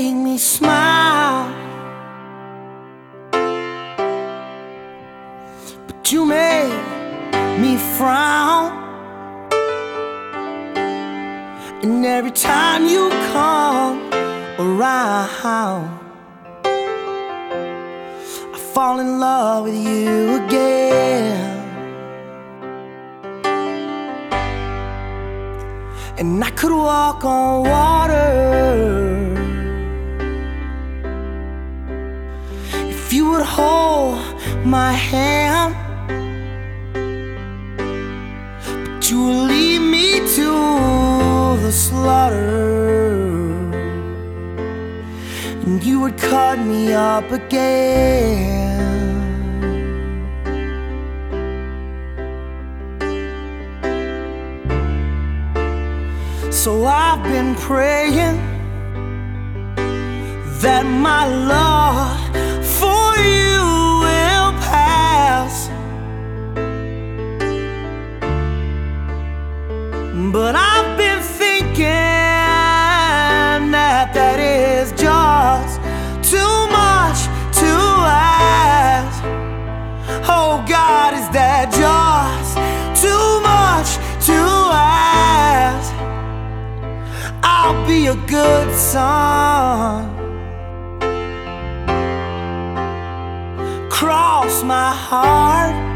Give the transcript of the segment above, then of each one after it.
make me smile, but you make me frown. And every time you come around, I fall in love with you again. and I could walk on water if you would hold my hand. But you would lead me to the slaughter, and you would cut me up again. So I've been praying that my love But I've been thinking that that is just too much to ask. Oh God, is that just too much to ask? I'll be a good son. Cross my heart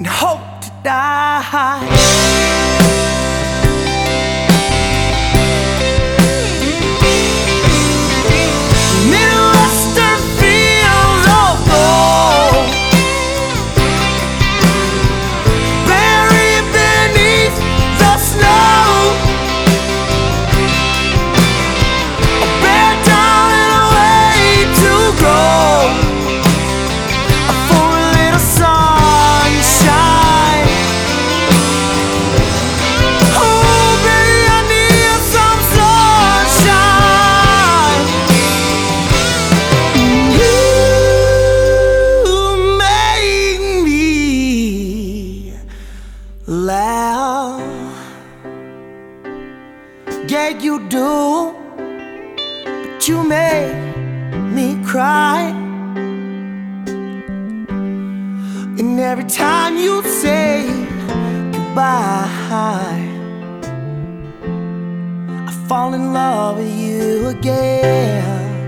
and hope to die. Yeah, you do. But you make me cry. And every time you say goodbye, I fall in love with you again.